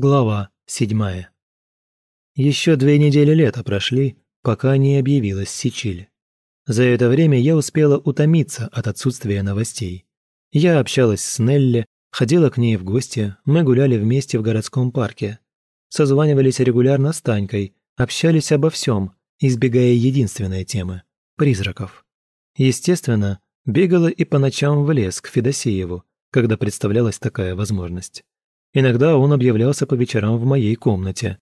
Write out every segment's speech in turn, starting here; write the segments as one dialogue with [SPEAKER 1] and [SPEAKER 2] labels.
[SPEAKER 1] Глава седьмая. Еще две недели лета прошли, пока не объявилась Сичиль. За это время я успела утомиться от отсутствия новостей. Я общалась с Нелли, ходила к ней в гости, мы гуляли вместе в городском парке. Созванивались регулярно с Танькой, общались обо всем, избегая единственной темы – призраков. Естественно, бегала и по ночам в лес к Федосееву, когда представлялась такая возможность. Иногда он объявлялся по вечерам в моей комнате.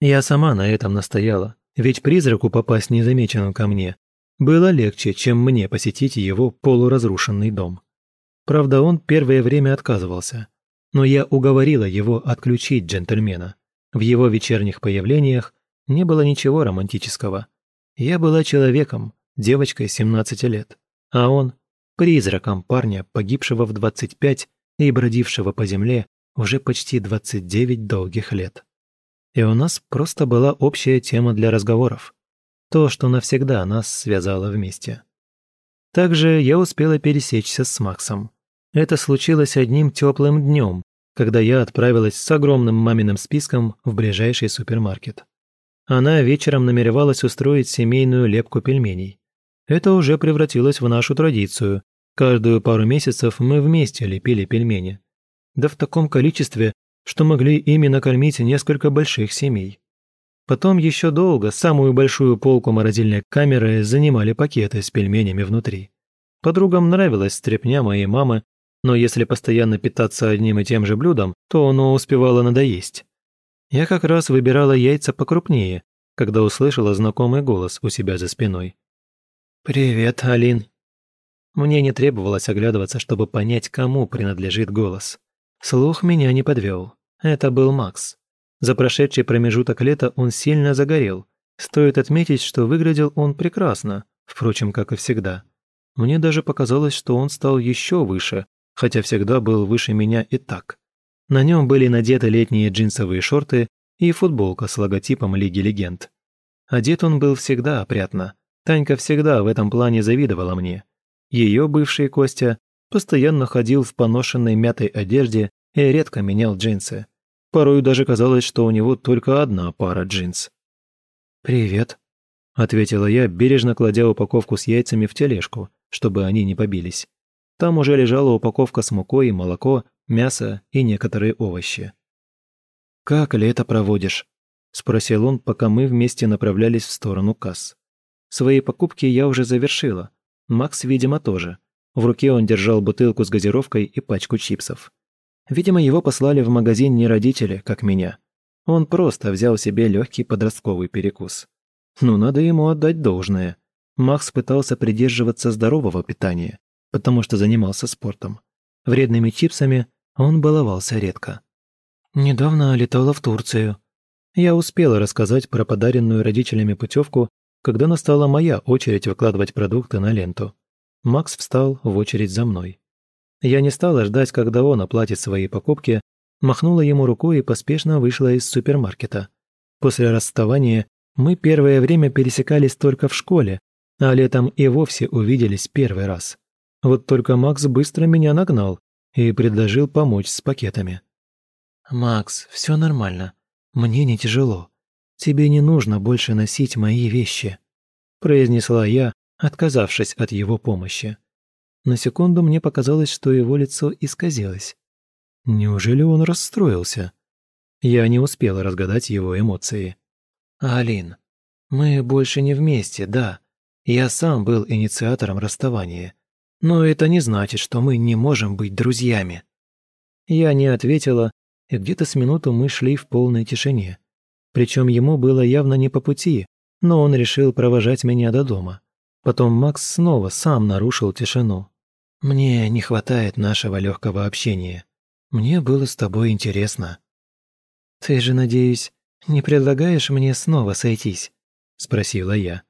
[SPEAKER 1] Я сама на этом настояла, ведь призраку попасть незамеченным ко мне было легче, чем мне посетить его полуразрушенный дом. Правда, он первое время отказывался, но я уговорила его отключить джентльмена. В его вечерних появлениях не было ничего романтического. Я была человеком, девочкой 17 лет, а он – призраком парня, погибшего в 25 и бродившего по земле уже почти 29 долгих лет. И у нас просто была общая тема для разговоров. То, что навсегда нас связало вместе. Также я успела пересечься с Максом. Это случилось одним теплым днем, когда я отправилась с огромным маминым списком в ближайший супермаркет. Она вечером намеревалась устроить семейную лепку пельменей. Это уже превратилось в нашу традицию. Каждую пару месяцев мы вместе лепили пельмени да в таком количестве, что могли ими накормить несколько больших семей. Потом еще долго самую большую полку морозильной камеры занимали пакеты с пельменями внутри. Подругам нравилась стряпня моей мамы, но если постоянно питаться одним и тем же блюдом, то оно успевало надоесть. Я как раз выбирала яйца покрупнее, когда услышала знакомый голос у себя за спиной. «Привет, Алин». Мне не требовалось оглядываться, чтобы понять, кому принадлежит голос. Слух меня не подвел. Это был Макс. За прошедший промежуток лета он сильно загорел. Стоит отметить, что выглядел он прекрасно, впрочем, как и всегда. Мне даже показалось, что он стал еще выше, хотя всегда был выше меня и так. На нем были надеты летние джинсовые шорты и футболка с логотипом Лиги Легенд. Одет он был всегда опрятно. Танька всегда в этом плане завидовала мне. Ее бывший Костя постоянно ходил в поношенной мятой одежде и редко менял джинсы. Порой даже казалось, что у него только одна пара джинс. «Привет», — ответила я, бережно кладя упаковку с яйцами в тележку, чтобы они не побились. Там уже лежала упаковка с мукой, молоко, мясо и некоторые овощи. «Как лето проводишь?» – спросил он, пока мы вместе направлялись в сторону касс. Свои покупки я уже завершила. Макс, видимо, тоже. В руке он держал бутылку с газировкой и пачку чипсов. Видимо, его послали в магазин не родители, как меня. Он просто взял себе легкий подростковый перекус. Ну, надо ему отдать должное. Макс пытался придерживаться здорового питания, потому что занимался спортом. Вредными чипсами он баловался редко. «Недавно летала в Турцию». Я успела рассказать про подаренную родителями путевку, когда настала моя очередь выкладывать продукты на ленту. Макс встал в очередь за мной. Я не стала ждать, когда он оплатит свои покупки, махнула ему рукой и поспешно вышла из супермаркета. После расставания мы первое время пересекались только в школе, а летом и вовсе увиделись первый раз. Вот только Макс быстро меня нагнал и предложил помочь с пакетами. «Макс, все нормально. Мне не тяжело. Тебе не нужно больше носить мои вещи», произнесла я, отказавшись от его помощи. На секунду мне показалось, что его лицо исказилось. Неужели он расстроился? Я не успела разгадать его эмоции. «Алин, мы больше не вместе, да. Я сам был инициатором расставания. Но это не значит, что мы не можем быть друзьями». Я не ответила, и где-то с минуту мы шли в полной тишине. Причем ему было явно не по пути, но он решил провожать меня до дома. Потом Макс снова сам нарушил тишину. «Мне не хватает нашего легкого общения. Мне было с тобой интересно». «Ты же, надеюсь, не предлагаешь мне снова сойтись?» – спросила я.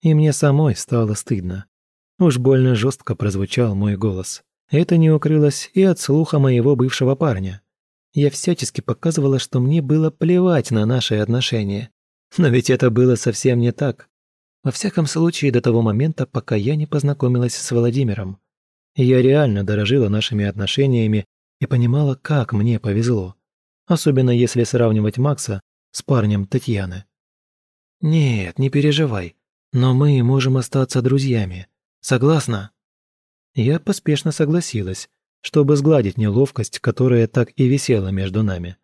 [SPEAKER 1] И мне самой стало стыдно. Уж больно жестко прозвучал мой голос. Это не укрылось и от слуха моего бывшего парня. Я всячески показывала, что мне было плевать на наши отношения. Но ведь это было совсем не так. Во всяком случае, до того момента, пока я не познакомилась с Владимиром. Я реально дорожила нашими отношениями и понимала, как мне повезло. особенно если сравнивать Макса с парнем Татьяны. «Нет, не переживай, но мы можем остаться друзьями. Согласна?» Я поспешно согласилась, чтобы сгладить неловкость, которая так и висела между нами.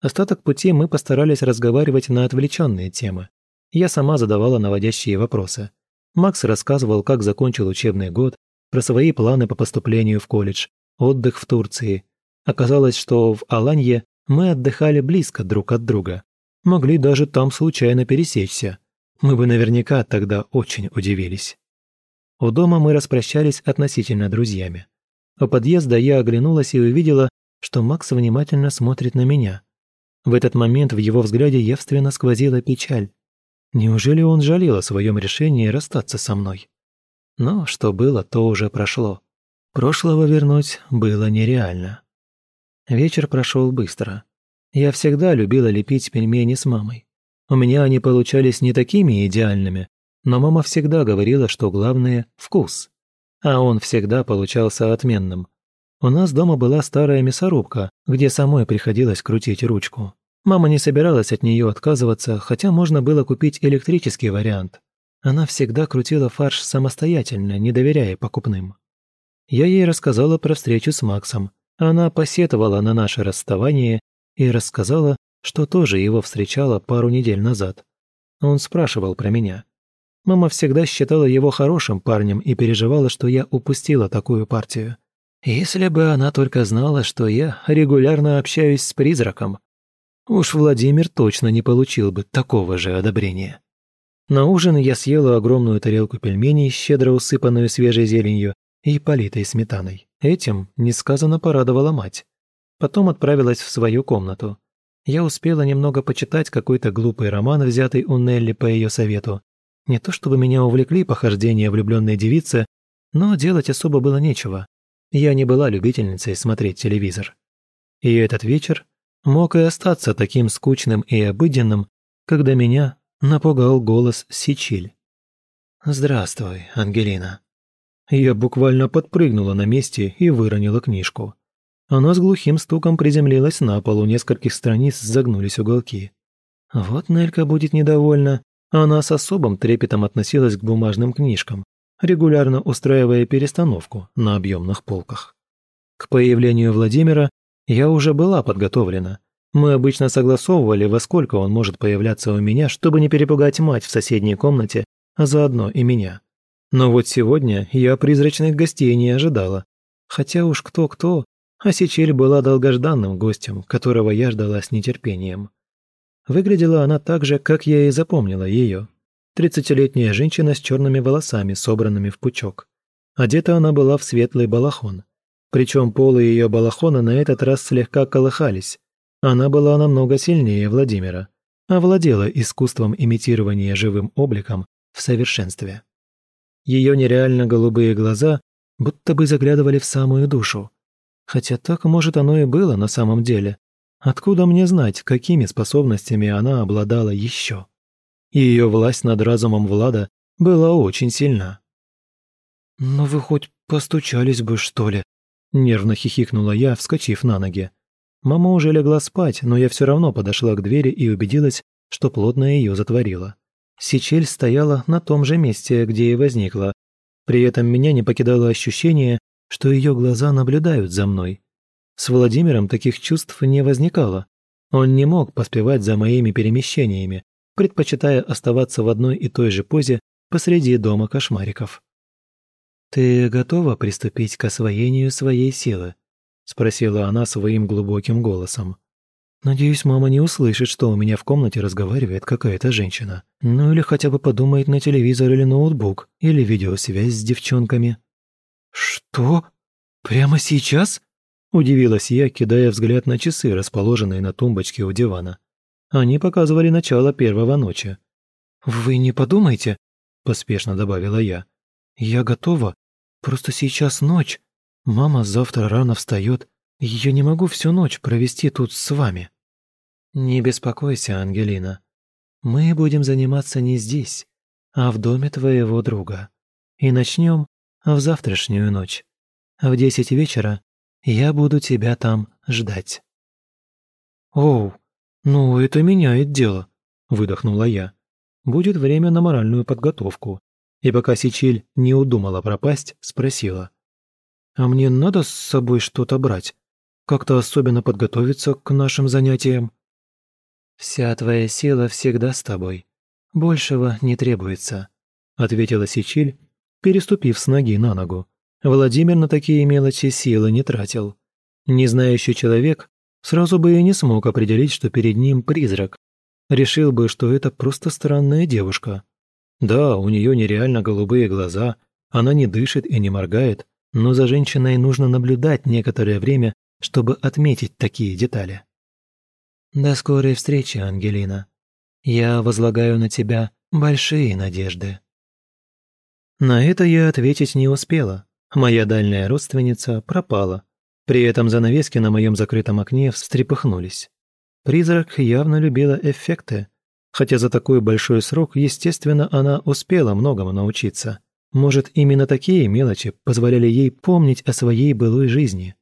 [SPEAKER 1] Остаток пути мы постарались разговаривать на отвлеченные темы. Я сама задавала наводящие вопросы. Макс рассказывал, как закончил учебный год, про свои планы по поступлению в колледж, отдых в Турции. Оказалось, что в Аланье мы отдыхали близко друг от друга. Могли даже там случайно пересечься. Мы бы наверняка тогда очень удивились. У дома мы распрощались относительно друзьями. У подъезда я оглянулась и увидела, что Макс внимательно смотрит на меня. В этот момент в его взгляде явственно сквозила печаль. Неужели он жалел о своем решении расстаться со мной? Но что было, то уже прошло. Прошлого вернуть было нереально. Вечер прошел быстро. Я всегда любила лепить пельмени с мамой. У меня они получались не такими идеальными, но мама всегда говорила, что главное – вкус. А он всегда получался отменным. У нас дома была старая мясорубка, где самой приходилось крутить ручку. Мама не собиралась от нее отказываться, хотя можно было купить электрический вариант. Она всегда крутила фарш самостоятельно, не доверяя покупным. Я ей рассказала про встречу с Максом. Она посетовала на наше расставание и рассказала, что тоже его встречала пару недель назад. Он спрашивал про меня. Мама всегда считала его хорошим парнем и переживала, что я упустила такую партию. Если бы она только знала, что я регулярно общаюсь с призраком, Уж Владимир точно не получил бы такого же одобрения. На ужин я съела огромную тарелку пельменей, щедро усыпанную свежей зеленью и политой сметаной. Этим несказанно порадовала мать. Потом отправилась в свою комнату. Я успела немного почитать какой-то глупый роман, взятый у Нелли по ее совету. Не то чтобы меня увлекли похождения влюбленной девицы, но делать особо было нечего. Я не была любительницей смотреть телевизор. И этот вечер мог и остаться таким скучным и обыденным, когда меня напугал голос Сичиль. «Здравствуй, Ангелина». Я буквально подпрыгнула на месте и выронила книжку. Она с глухим стуком приземлилась на пол, у нескольких страниц загнулись уголки. Вот Нелька будет недовольна. Она с особым трепетом относилась к бумажным книжкам, регулярно устраивая перестановку на объемных полках. К появлению Владимира я уже была подготовлена. Мы обычно согласовывали, во сколько он может появляться у меня, чтобы не перепугать мать в соседней комнате, а заодно и меня. Но вот сегодня я призрачных гостей не ожидала. Хотя уж кто-кто, а Сичель была долгожданным гостем, которого я ждала с нетерпением. Выглядела она так же, как я и запомнила ее. Тридцатилетняя женщина с черными волосами, собранными в пучок. Одета она была в светлый балахон. Причем полы ее балахона на этот раз слегка колыхались. Она была намного сильнее Владимира, овладела искусством имитирования живым обликом в совершенстве. Ее нереально голубые глаза будто бы заглядывали в самую душу. Хотя так, может, оно и было на самом деле. Откуда мне знать, какими способностями она обладала еще? Ее власть над разумом Влада была очень сильна. «Но вы хоть постучались бы, что ли?» Нервно хихикнула я, вскочив на ноги. Мама уже легла спать, но я все равно подошла к двери и убедилась, что плотно ее затворила. Сичель стояла на том же месте, где и возникла. При этом меня не покидало ощущение, что ее глаза наблюдают за мной. С Владимиром таких чувств не возникало. Он не мог поспевать за моими перемещениями, предпочитая оставаться в одной и той же позе посреди дома кошмариков. «Ты готова приступить к освоению своей силы?» – спросила она своим глубоким голосом. «Надеюсь, мама не услышит, что у меня в комнате разговаривает какая-то женщина. Ну или хотя бы подумает на телевизор или ноутбук, или видеосвязь с девчонками». «Что? Прямо сейчас?» – удивилась я, кидая взгляд на часы, расположенные на тумбочке у дивана. Они показывали начало первого ночи. «Вы не подумайте», – поспешно добавила я. «Я готова. Просто сейчас ночь. Мама завтра рано встает. Я не могу всю ночь провести тут с вами». «Не беспокойся, Ангелина. Мы будем заниматься не здесь, а в доме твоего друга. И начнем в завтрашнюю ночь. В десять вечера я буду тебя там ждать». «Оу, ну это меняет дело», – выдохнула я. «Будет время на моральную подготовку». И пока Сичиль не удумала пропасть, спросила. «А мне надо с собой что-то брать? Как-то особенно подготовиться к нашим занятиям?» «Вся твоя сила всегда с тобой. Большего не требуется», – ответила Сичиль, переступив с ноги на ногу. Владимир на такие мелочи силы не тратил. Незнающий человек сразу бы и не смог определить, что перед ним призрак. Решил бы, что это просто странная девушка. Да, у нее нереально голубые глаза, она не дышит и не моргает, но за женщиной нужно наблюдать некоторое время, чтобы отметить такие детали. «До скорой встречи, Ангелина. Я возлагаю на тебя большие надежды». На это я ответить не успела. Моя дальняя родственница пропала. При этом занавески на моем закрытом окне встрепыхнулись. Призрак явно любила эффекты, хотя за такой большой срок, естественно, она успела многому научиться. Может, именно такие мелочи позволяли ей помнить о своей былой жизни.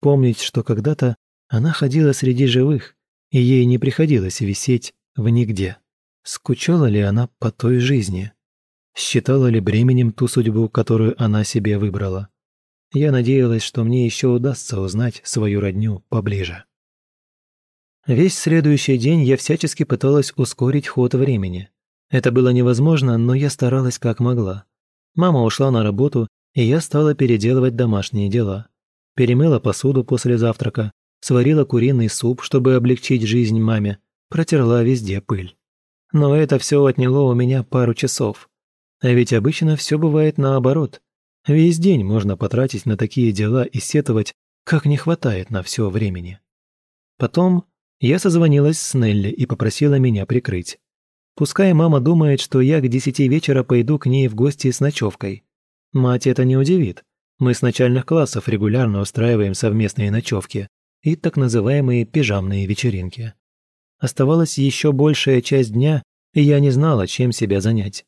[SPEAKER 1] Помнить, что когда-то она ходила среди живых, и ей не приходилось висеть в нигде. Скучала ли она по той жизни? Считала ли бременем ту судьбу, которую она себе выбрала? Я надеялась, что мне еще удастся узнать свою родню поближе. Весь следующий день я всячески пыталась ускорить ход времени. Это было невозможно, но я старалась как могла. Мама ушла на работу, и я стала переделывать домашние дела. Перемыла посуду после завтрака, сварила куриный суп, чтобы облегчить жизнь маме, протерла везде пыль. Но это все отняло у меня пару часов. А ведь обычно все бывает наоборот. Весь день можно потратить на такие дела и сетовать, как не хватает на все времени. Потом я созвонилась с Нелли и попросила меня прикрыть. Пускай мама думает, что я к десяти вечера пойду к ней в гости с ночевкой. Мать это не удивит. Мы с начальных классов регулярно устраиваем совместные ночевки и так называемые пижамные вечеринки. Оставалась еще большая часть дня, и я не знала, чем себя занять.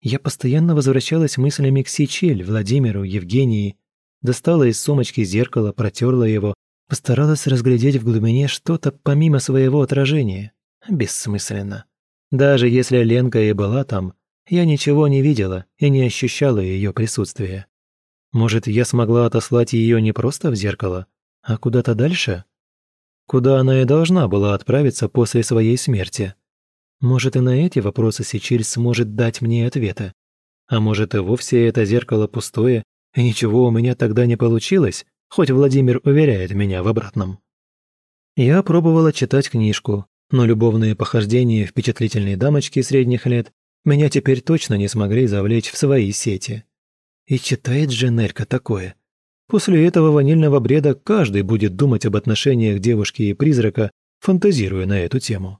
[SPEAKER 1] Я постоянно возвращалась мыслями к Сичель, Владимиру, Евгении. Достала из сумочки зеркало, протерла его, постаралась разглядеть в глубине что-то помимо своего отражения. Бессмысленно. Даже если Ленка и была там, я ничего не видела и не ощущала ее присутствия. Может, я смогла отослать ее не просто в зеркало, а куда-то дальше? Куда она и должна была отправиться после своей смерти? Может, и на эти вопросы Сичиль сможет дать мне ответы. А может, и вовсе это зеркало пустое, и ничего у меня тогда не получилось, хоть Владимир уверяет меня в обратном. Я пробовала читать книжку, но любовные похождения впечатлительной дамочки средних лет меня теперь точно не смогли завлечь в свои сети. И читает же Нелька такое. После этого ванильного бреда каждый будет думать об отношениях девушки и призрака, фантазируя на эту тему.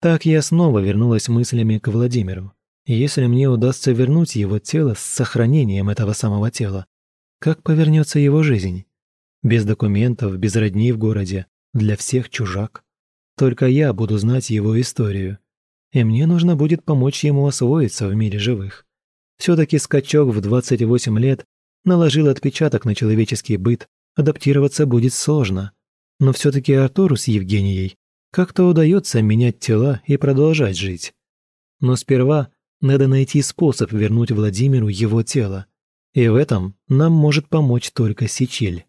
[SPEAKER 1] Так я снова вернулась мыслями к Владимиру. Если мне удастся вернуть его тело с сохранением этого самого тела, как повернется его жизнь? Без документов, без родни в городе, для всех чужак. Только я буду знать его историю. И мне нужно будет помочь ему освоиться в мире живых. Все-таки скачок в 28 лет наложил отпечаток на человеческий быт, адаптироваться будет сложно. Но все-таки Артуру с Евгенией как-то удается менять тела и продолжать жить. Но сперва надо найти способ вернуть Владимиру его тело. И в этом нам может помочь только Сичиль.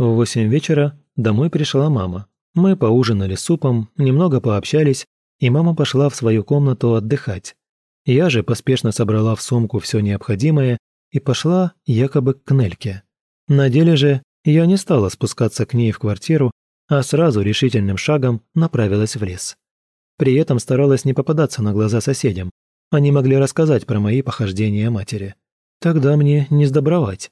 [SPEAKER 1] В восемь вечера домой пришла мама. Мы поужинали супом, немного пообщались, и мама пошла в свою комнату отдыхать. Я же поспешно собрала в сумку все необходимое и пошла якобы к Нельке. На деле же я не стала спускаться к ней в квартиру, а сразу решительным шагом направилась в лес. При этом старалась не попадаться на глаза соседям. Они могли рассказать про мои похождения матери. Тогда мне не сдобровать.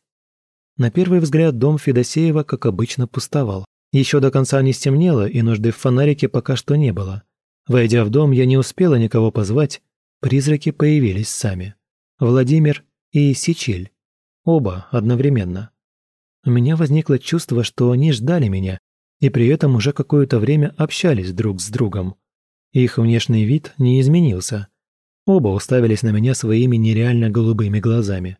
[SPEAKER 1] На первый взгляд дом Федосеева, как обычно, пустовал. Еще до конца не стемнело, и нужды в фонарике пока что не было. Войдя в дом, я не успела никого позвать, призраки появились сами. Владимир и Сичиль. Оба одновременно. У меня возникло чувство, что они ждали меня, и при этом уже какое-то время общались друг с другом. Их внешний вид не изменился. Оба уставились на меня своими нереально голубыми глазами.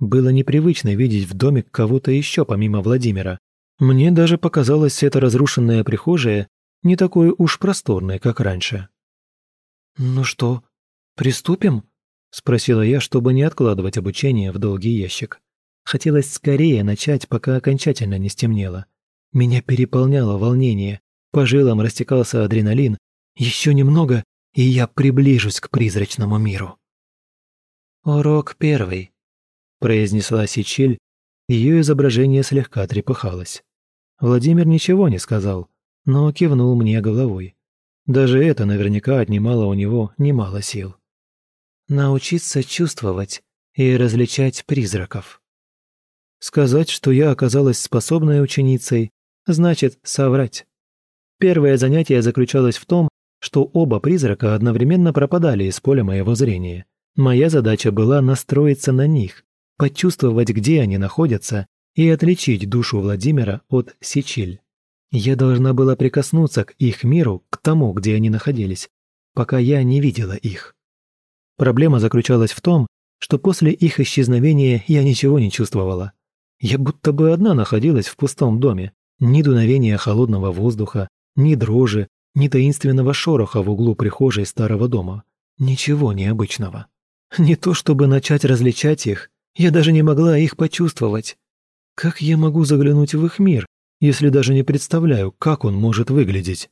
[SPEAKER 1] Было непривычно видеть в доме кого-то еще помимо Владимира. Мне даже показалось эта разрушенная прихожая не такой уж просторной, как раньше.
[SPEAKER 2] «Ну что, приступим?» – спросила я, чтобы не откладывать обучение в долгий ящик. Хотелось скорее начать, пока окончательно не стемнело. Меня переполняло волнение, по жилам растекался адреналин. Еще немного, и я приближусь к призрачному миру.
[SPEAKER 1] «Урок первый», – произнесла Сичиль, ее изображение слегка трепыхалось. Владимир ничего не сказал, но кивнул мне головой. Даже это наверняка отнимало у него немало сил. Научиться чувствовать и различать призраков. Сказать, что я оказалась способной ученицей, значит соврать. Первое занятие заключалось в том, что оба призрака одновременно пропадали из поля моего зрения. Моя задача была настроиться на них, почувствовать, где они находятся, и отличить душу Владимира от Сичиль. Я должна была прикоснуться к их миру, к тому, где они находились, пока я не видела их. Проблема заключалась в том, что после их исчезновения я ничего не чувствовала. Я будто бы одна находилась в пустом доме. Ни дуновения холодного воздуха, ни дрожи, ни таинственного шороха в углу прихожей старого дома. Ничего необычного. Не то чтобы начать различать их, я даже не могла их почувствовать. Как я могу заглянуть в их мир, если даже не представляю, как он может выглядеть?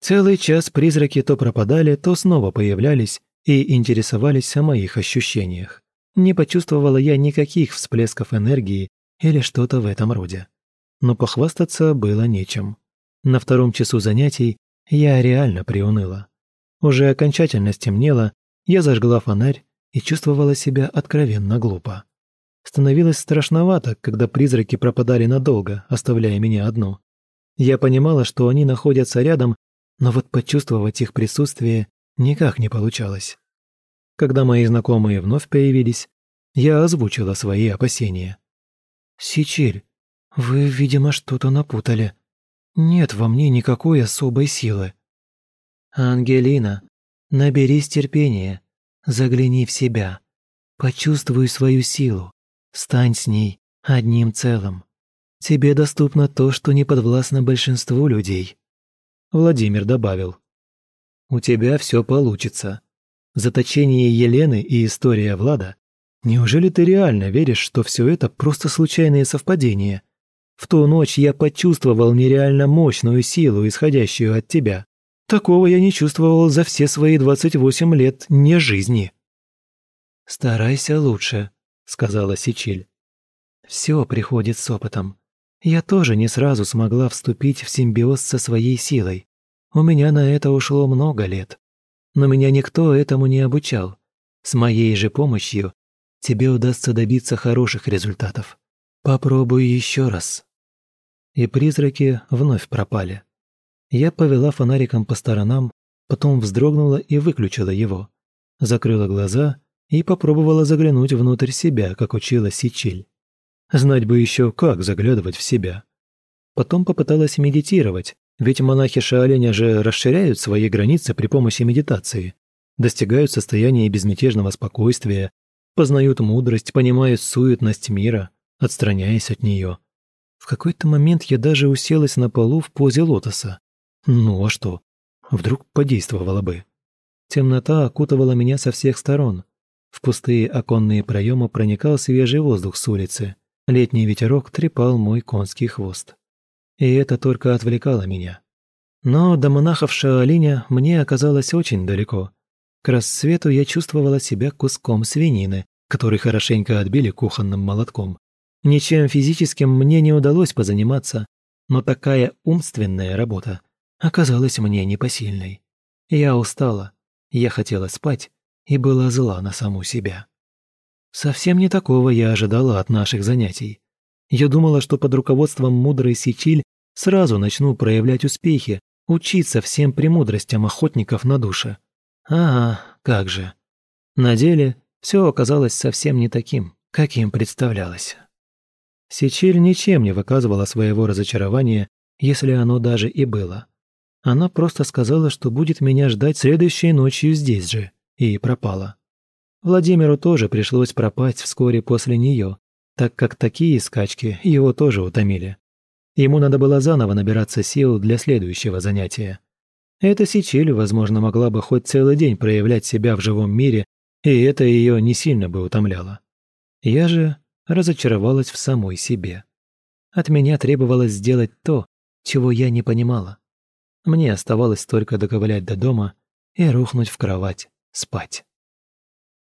[SPEAKER 1] Целый час призраки то пропадали, то снова появлялись и интересовались о моих ощущениях. Не почувствовала я никаких всплесков энергии или что-то в этом роде. Но похвастаться было нечем. На втором часу занятий я реально приуныла. Уже окончательно стемнело, я зажгла фонарь и чувствовала себя откровенно глупо. Становилось страшновато, когда призраки пропадали надолго, оставляя меня одну. Я понимала, что они находятся рядом, но вот почувствовать их присутствие никак не получалось. Когда мои знакомые вновь появились, я озвучила свои опасения. «Сичиль, вы, видимо, что-то напутали. Нет во мне никакой особой силы». «Ангелина, наберись терпения, загляни в себя, почувствуй свою силу, Стань с ней одним целым. Тебе доступно то, что не подвластно большинству людей. Владимир добавил. У тебя все получится. Заточение Елены и история Влада. Неужели ты реально веришь, что все это просто случайные совпадения? В ту ночь я почувствовал нереально мощную силу, исходящую от тебя. Такого я не чувствовал за все свои 28 лет не жизни. Старайся лучше, сказала Сичиль. Все приходит с опытом. Я тоже не сразу смогла вступить в симбиоз со своей силой. У меня на это ушло много лет. Но меня никто этому не обучал. С моей же помощью тебе удастся добиться хороших результатов. Попробуй еще раз. И призраки вновь пропали. Я повела фонариком по сторонам, потом вздрогнула и выключила его. Закрыла глаза и попробовала заглянуть внутрь себя, как учила Сичиль. Знать бы еще, как заглядывать в себя. Потом попыталась медитировать, ведь монахи Шаоленя же расширяют свои границы при помощи медитации, достигают состояния безмятежного спокойствия, познают мудрость, понимают суетность мира, отстраняясь от нее. В какой-то момент я даже уселась на полу в позе лотоса. Ну а что? Вдруг подействовало бы. Темнота окутывала меня со всех сторон, в пустые оконные проемы проникал свежий воздух с улицы. Летний ветерок трепал мой конский хвост. И это только отвлекало меня. Но до монахов Шаолиня мне оказалось очень далеко. К рассвету я чувствовала себя куском свинины, который хорошенько отбили кухонным молотком. Ничем физическим мне не удалось позаниматься, но такая умственная работа оказалась мне непосильной. Я устала, я хотела спать, и была зла на саму себя. Совсем не такого я ожидала от наших занятий. Я думала, что под руководством мудрой Сичиль сразу начну проявлять успехи, учиться всем премудростям охотников на душе. Ага, как же. На деле все оказалось совсем не таким, каким представлялось. Сичиль ничем не выказывала своего разочарования, если оно даже и было. Она просто сказала, что будет меня ждать следующей ночью здесь же и пропала. Владимиру тоже пришлось пропасть вскоре после нее, так как такие скачки его тоже утомили. Ему надо было заново набираться сил для следующего занятия. Эта Сичиль, возможно, могла бы хоть целый день проявлять себя в живом мире, и это ее не сильно бы утомляло. Я же разочаровалась в самой себе. От меня требовалось сделать то, чего я не понимала. Мне оставалось только доковылять до дома и рухнуть в кровать спать.